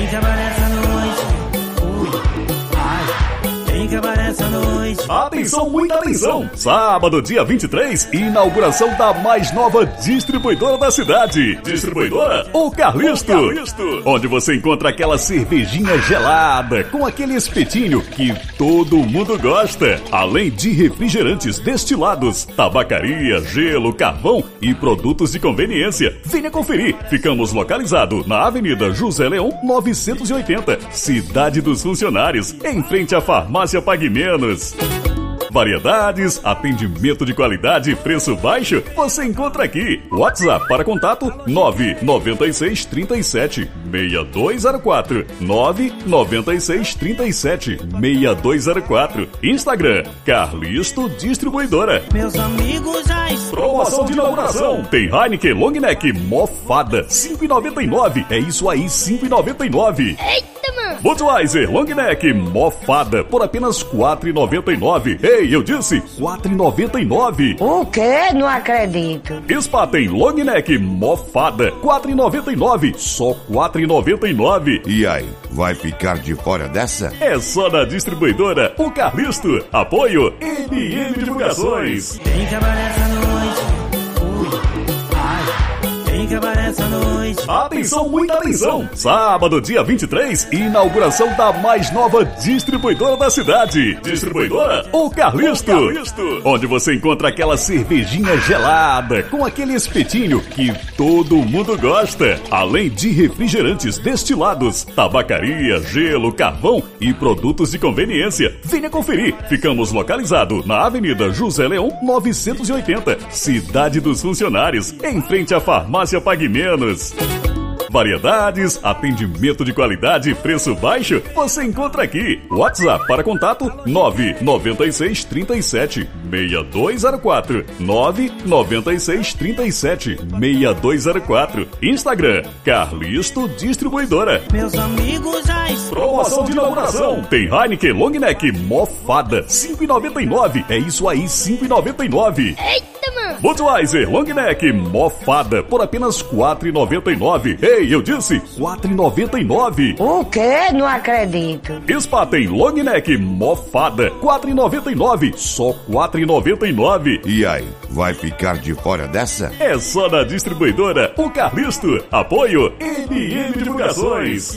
Tem que acabar essa noite. Ui, ai, tem que acabar essa noite. Atenção, muita atenção! Sábado, dia 23, inauguração da mais nova distribuidora da cidade. Distribuidora O Carlisto. O Carlisto. Onde você encontra aquela cervejinha gelada com aquele espetinho que todo mundo gosta. Além de refrigerantes destilados, tabacaria, gelo, carvão e produtos de conveniência. Venha conferir. Ficamos localizados na Avenida José Leão 980, Cidade dos Funcionários, em frente à Farmácia Pague Menos. Variedades, atendimento de qualidade e preço baixo, você encontra aqui. WhatsApp para contato 996 37 6204 996 37 6204 Instagram Carlisto Distribuidora. Meus amigos já estão. Promoção de inauguração. Tem Heineken Long Neck mofada 5,99. É isso aí, 5,99. Eita, mano! Budweiser Long Neck mofada por apenas 4,99. Ei, eu disse 4,99. O quê? Não acredito. Spaten Long Neck mofada 4,99. Só 4,99. E aí, vai ficar de fora dessa? É só na distribuidora O Carlisto. Apoio MM Divulgações. Tem que acabar essa noite. Ui, que noite. Atenção, muita atenção! Sábado, dia 23, inauguração da mais nova distribuidora da cidade. Distribuidora O Carlisto. Onde você encontra aquela cervejinha gelada com aquele espetinho que todo mundo gosta. Além de refrigerantes destilados, tabacaria, gelo, carvão e produtos de conveniência. Venha conferir. Ficamos localizados na Avenida José Leão 980, Cidade dos Funcionários, em frente à Farmácia Pague Menos. Variedades, atendimento de qualidade e preço baixo, você encontra aqui. WhatsApp para contato 996 37 6204 996 37 6204 Instagram Carlisto Distribuidora. Meus amigos já estão. Promoção de inauguração. Tem Heineken Long Neck mofada 5,99. É isso aí, 5,99. Eita! Budweiser Long Neck mofada por apenas 4,99. Ei, eu disse 4,99. O quê? Não acredito. Spaten Long Neck mofada 4,99. Só 4,99. E aí, vai ficar de fora dessa? É só na distribuidora O Carlisto. Apoio MM Divulgações.